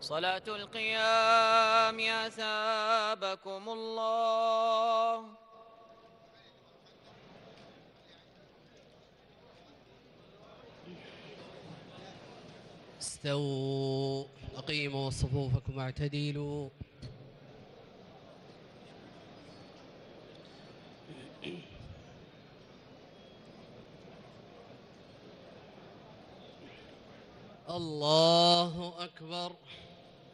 صلاة القيام أثابكم الله. استووا أقيموا صفوفكم واعتدلوا الله أكبر.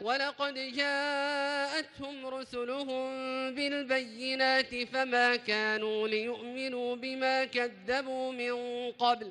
ولقد جاءتهم رسلهم بالبينات فما كانوا ليؤمنوا بما كذبوا من قبل.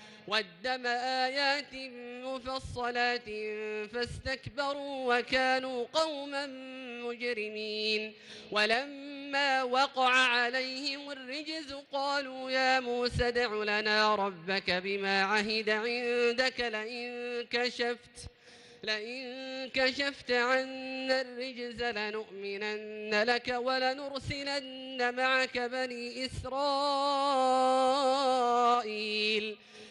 والدم آيات مفصلات فاستكبروا وكانوا قوما مجرمين. ولما وقع عليهم الرجز قالوا يا موسى دع لنا ربك بما عهد عندك لئن كشفت لئن كشفت عنا الرجز لنؤمنن لك ولنرسلن معك بني إسرائيل.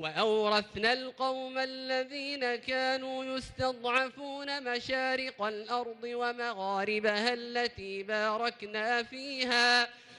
وأورثنا القوم الذين كانوا يستضعفون مشارق الأرض ومغاربها التي باركنا فيها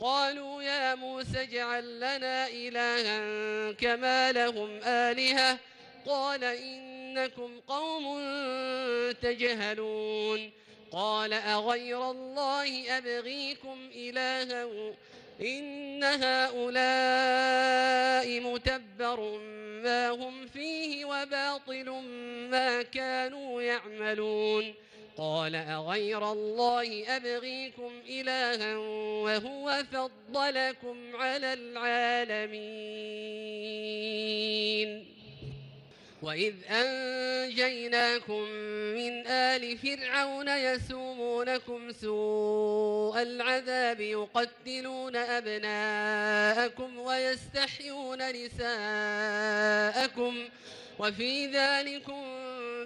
قالوا يا موسى اجعل لنا إلها كما لهم آلهة. قال إنكم قوم تجهلون. قال أغير الله أبغيكم إلها؟ إن هؤلاء متبر ما هم فيه وباطل ما كانوا يعملون. قال أغير الله أبغيكم إلها وهو فضلكم على العالمين. وإذ أنجيناكم من آل فرعون يسومونكم سوء العذاب يقتلون أبناءكم ويستحيون نساءكم وفي ذلكم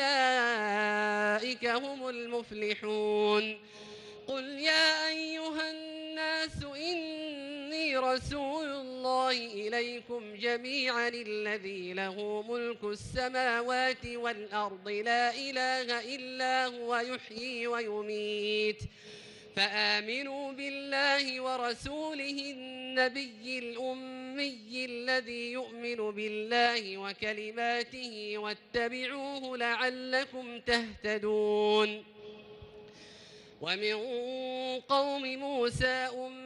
أولئك هم المفلحون. قل يا أيها الناس إني رسول الله إليكم جميعا الذي له ملك السماوات والأرض لا إله إلا هو يحيي ويميت. فآمنوا بالله ورسوله النبي الأمي الذي يؤمن بالله وكلماته واتبعوه لعلكم تهتدون. ومن قوم موسى أمة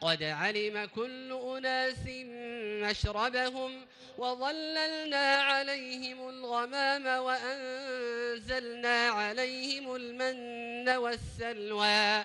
قد علم كل أناس مشربهم وظللنا عليهم الغمام وأنزلنا عليهم المن والسلوى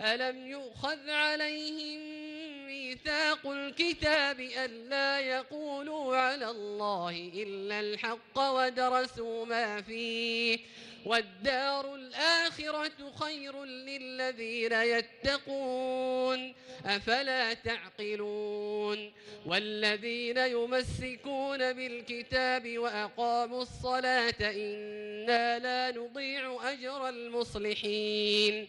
ألم يؤخذ عليهم ميثاق الكتاب ألا يقولوا على الله إلا الحق ودرسوا ما فيه والدار الآخرة خير للذين يتقون أفلا تعقلون والذين يمسكون بالكتاب وأقاموا الصلاة إنا لا نضيع أجر المصلحين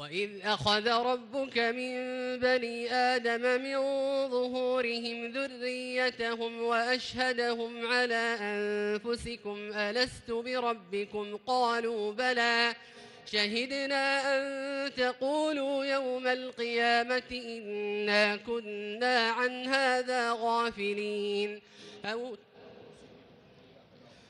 وإذ أخذ ربك من بني آدم من ظهورهم ذريتهم وأشهدهم على أنفسكم ألست بربكم قالوا بلى شهدنا أن تقولوا يوم القيامة إنا كنا عن هذا غافلين أو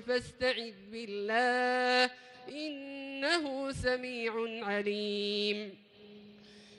فاستعذ بالله إنه سميع عليم.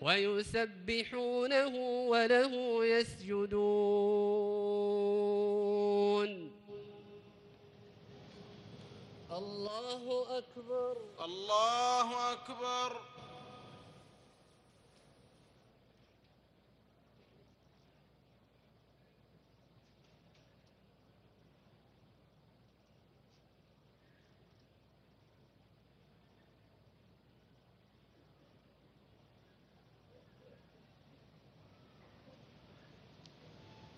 ويسبحونه وله يسجدون. الله أكبر. الله أكبر.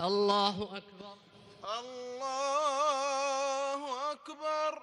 الله أكبر. الله أكبر.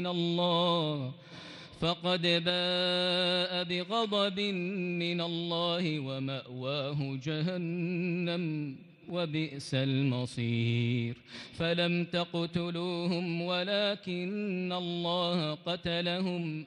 من الله. فقد باء بغضب من الله ومأواه جهنم وبئس المصير. فلم تقتلوهم ولكن الله قتلهم.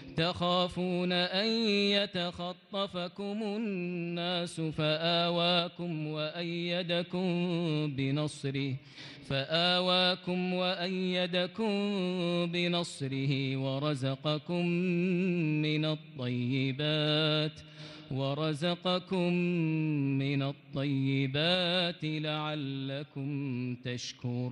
تخافون أن يتخطفكم الناس فآواكم وأيدكم بنصره فآواكم وأيدكم بنصره ورزقكم من الطيبات ورزقكم من الطيبات لعلكم تشكرون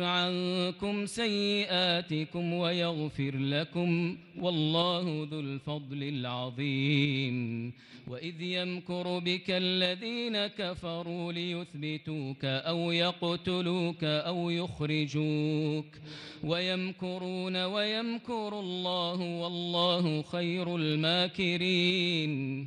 عنكم سيئاتكم ويغفر لكم والله ذو الفضل العظيم. وإذ يمكر بك الذين كفروا ليثبتوك أو يقتلوك أو يخرجوك. ويمكرون ويمكر الله والله خير الماكرين.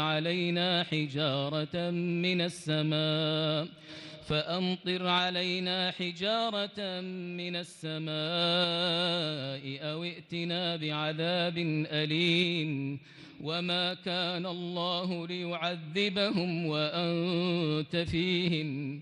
علينا حجارة من السماء. فأمطر علينا حجارة من السماء أو ائتنا بعذاب أليم. وما كان الله ليعذبهم وأنت فيهم.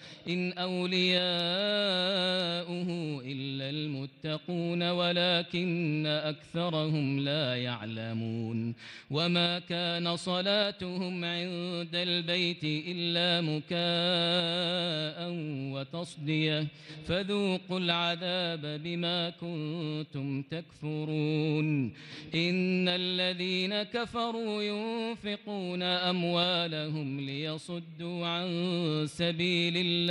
إن أولياؤه إلا المتقون ولكن أكثرهم لا يعلمون وما كان صلاتهم عند البيت إلا مكاء وتصدية فذوقوا العذاب بما كنتم تكفرون إن الذين كفروا ينفقون أموالهم ليصدوا عن سبيل الله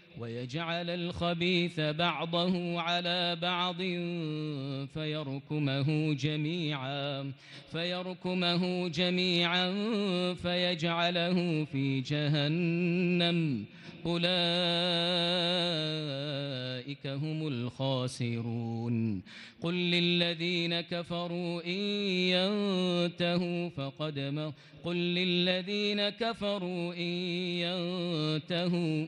ويجعل الخبيث بعضه على بعض فيركمه جميعا فيركمه جميعا فيجعله في جهنم أولئك هم الخاسرون قل للذين كفروا إن ينتهوا فقد. قل للذين كفروا إن ينتهوا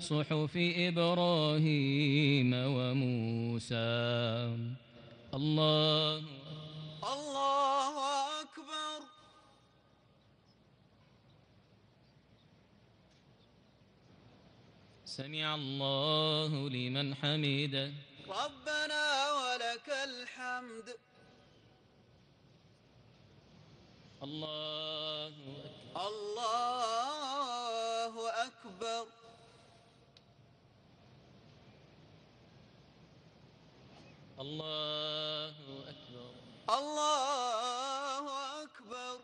صحف إبراهيم وموسى. الله الله أكبر. سمع الله لمن حمده. ربنا ولك الحمد. الله الله أكبر. الله أكبر الله أكبر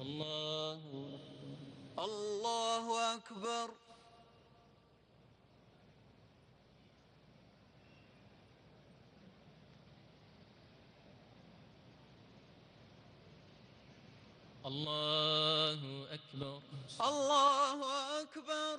الله الله أكبر الله أكبر الله أكبر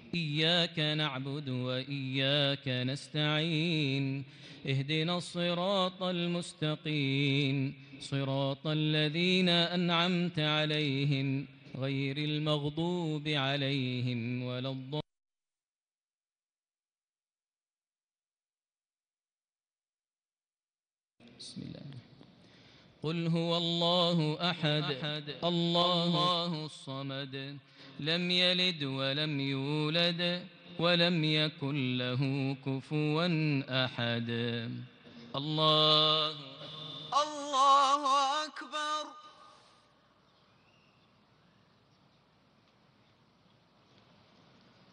إياك نعبد وإياك نستعين. اهدنا الصراط المستقيم. صراط الذين أنعمت عليهم غير المغضوب عليهم ولا الضالين. بسم الله. قل هو الله أحد. الله الصمد. لم يلد ولم يولد ولم يكن له كفوا أحد. الله الله أكبر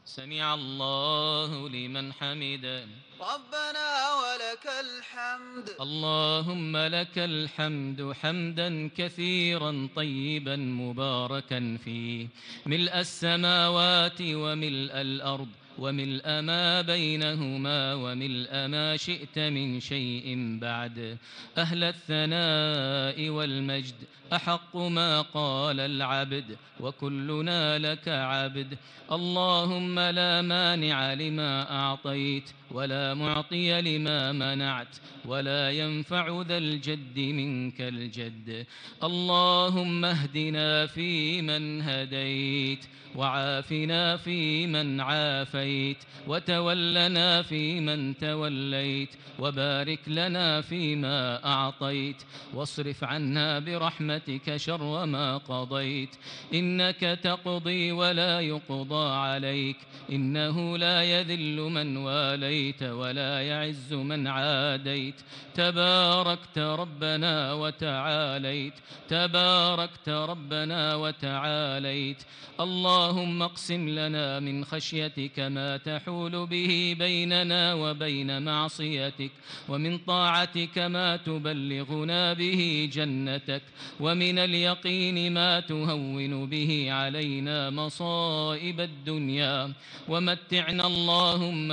سمع الله لمن حمده. ربنا ولك الحمد. اللهم لك الحمد حمدا كثيرا طيبا مباركا فيه. ملء السماوات وملء الأرض وملء ما بينهما وملء ما شئت من شيء بعد أهل الثناء والمجد أحق ما قال العبد وكلنا لك عبد اللهم لا مانع لما أعطيت ولا معطي لما منعت ولا ينفع ذا الجد منك الجد. اللهم اهدنا فيمن هديت وعافنا فيمن عافيت وتولنا فيمن توليت وبارك لنا فيما أعطيت واصرف عنا برحمتك شر ما قضيت. إنك تقضي ولا يقضى عليك. إنه لا يذل من واليت. ولا يعز من عاديت. تباركت ربنا وتعاليت. تباركت ربنا وتعاليت. اللهم اقسم لنا من خشيتك ما تحول به بيننا وبين معصيتك. ومن طاعتك ما تبلغنا به جنتك. ومن اليقين ما تهون به علينا مصائب الدنيا. ومتعنا اللهم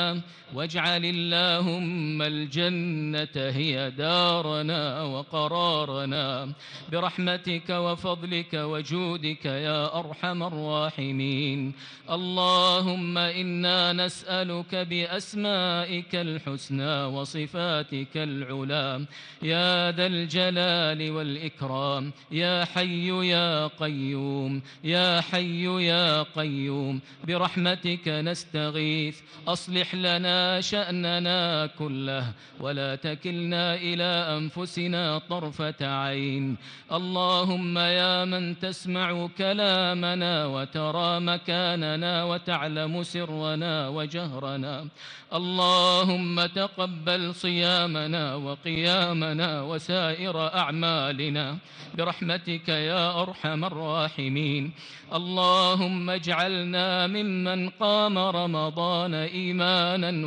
واجعل اللهم الجنة هي دارنا وقرارنا. برحمتك وفضلك وجودك يا أرحم الراحمين. اللهم إنا نسألك بأسمائك الحسنى وصفاتك العلى. يا ذا الجلال والإكرام يا حي يا قيوم يا حي يا قيوم. برحمتك نستغيث أصلح لنا شأننا كله ولا تكلنا إلى أنفسنا طرفة عين. اللهم يا من تسمع كلامنا وترى مكاننا وتعلم سرنا وجهرنا. اللهم تقبل صيامنا وقيامنا وسائر أعمالنا. برحمتك يا أرحم الراحمين. اللهم اجعلنا ممن قام رمضان إيمانا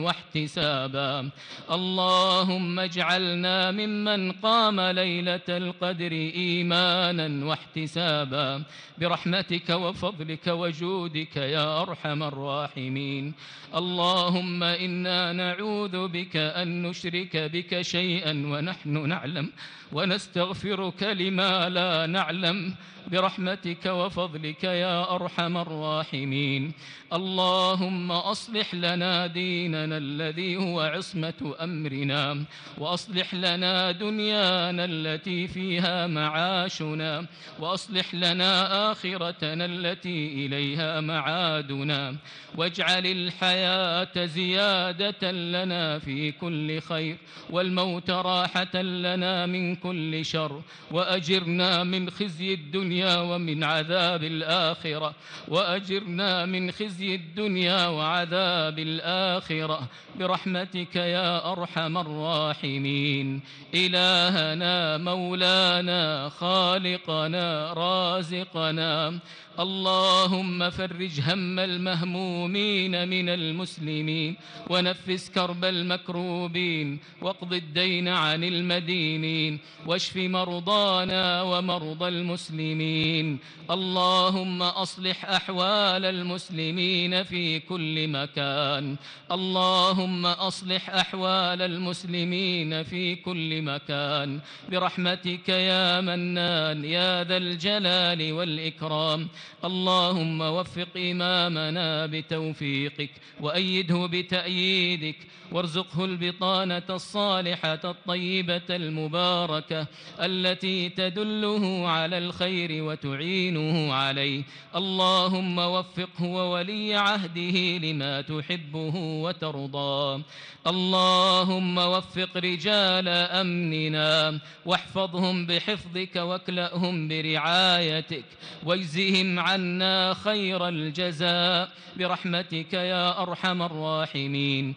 واحتسابا. اللهم اجعلنا ممن قام ليلة القدر إيمانا واحتسابا. برحمتك وفضلك وجودك يا أرحم الراحمين. اللهم إنا نعوذ بك أن نشرك بك شيئا ونحن نعلم. ونستغفرك لما لا نعلم برحمتك وفضلك يا أرحم الراحمين. اللهم أصلح لنا ديننا الذي هو عصمة أمرنا وأصلح لنا دنيانا التي فيها معاشنا وأصلح لنا آخرتنا التي إليها معادنا. واجعل الحياة زيادة لنا في كل خير والموت راحة لنا من كل شر وأجرنا من خزي الدنيا ومن عذاب الآخرة. وأجرنا من خزي الدنيا وعذاب الآخرة. برحمتك يا أرحم الراحمين. إلهنا مولانا خالقنا رازقنا. اللهم فرج هم المهمومين من المسلمين ونفس كرب المكروبين واقض الدين عن المدينين واشف مرضانا ومرضى المسلمين اللهم أصلح أحوال المسلمين في كل مكان اللهم أصلح أحوال المسلمين في كل مكان برحمتك يا منان يا ذا الجلال والإكرام اللهم وفق إمامنا بتوفيقك وأيده بتأييدك وارزقه البطانة الصالحة الطيبة المباركة التي تدله على الخير وتعينه عليه. اللهم وفقه وولي عهده لما تحبه وترضى. اللهم وفق رجال أمننا واحفظهم بحفظك واكلأهم برعايتك. واجزهم عنا خير الجزاء. برحمتك يا أرحم الراحمين.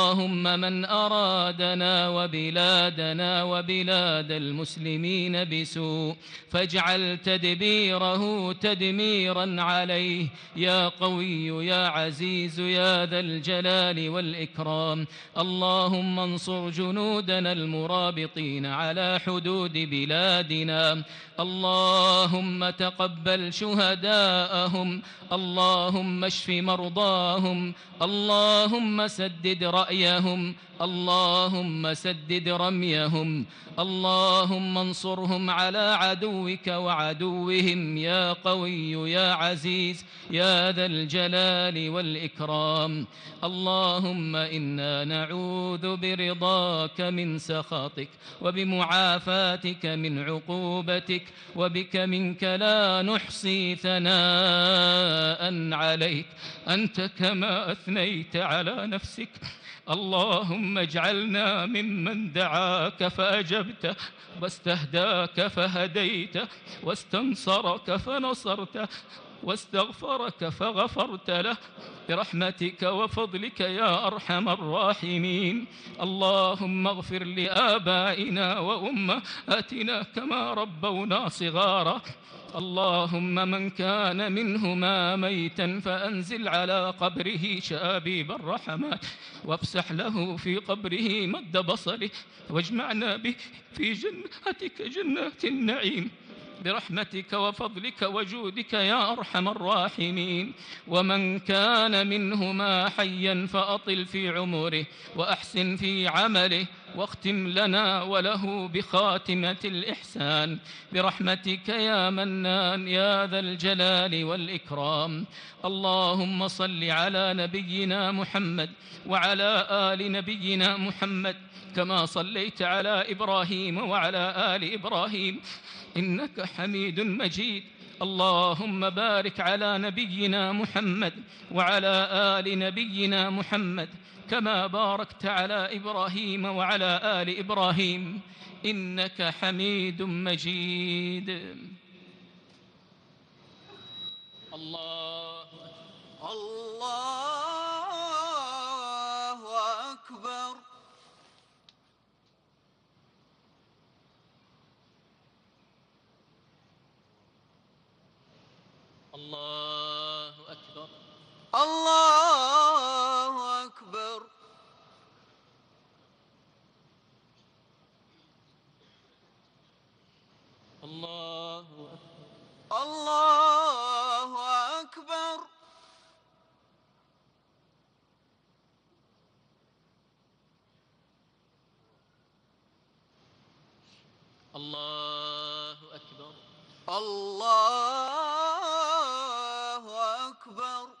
اللهم من أرادنا وبلادنا وبلاد المسلمين بسوء فاجعل تدبيره تدميرا عليه. يا قوي يا عزيز يا ذا الجلال والإكرام. اللهم انصر جنودنا المرابطين على حدود بلادنا. اللهم تقبل شهداءهم. اللهم اشف مرضاهم. اللهم سدد رأيهم. اللهم سدد رميهم. اللهم انصرهم على عدوك وعدوهم. يا قوي يا عزيز يا ذا الجلال والإكرام. اللهم إنا نعوذ برضاك من سخطك وبمعافاتك من عقوبتك وبك منك لا نحصي ثناء عليك. أنت كما أثنيت على نفسك. اللهم اجعلنا ممن دعاك فأجبته واستهداك فهديت واستنصرك فنصرت واستغفرك فغفرت له. برحمتك وفضلك يا أرحم الراحمين. اللهم اغفر لآبائنا وأمهاتنا كما ربونا صغارا. اللهم من كان منهما ميتا فأنزل على قبره شآبيب الرحمات وافسح له في قبره مد بصره واجمعنا به في جنتك جنات النعيم برحمتك وفضلك وجودك يا أرحم الراحمين ومن كان منهما حيا فأطل في عمره وأحسن في عمله واختم لنا وله بخاتمة الإحسان. برحمتك يا منان يا ذا الجلال والإكرام. اللهم صل على نبينا محمد وعلى آل نبينا محمد كما صليت على إبراهيم وعلى آل إبراهيم. إنك حميد مجيد. اللهم بارك على نبينا محمد وعلى آل نبينا محمد كما باركت على إبراهيم وعلى آل إبراهيم إنك حميد مجيد. الله الله أكبر. الله أكبر. الله أكبر الله أكبر الله أكبر الله أكبر الله أكبر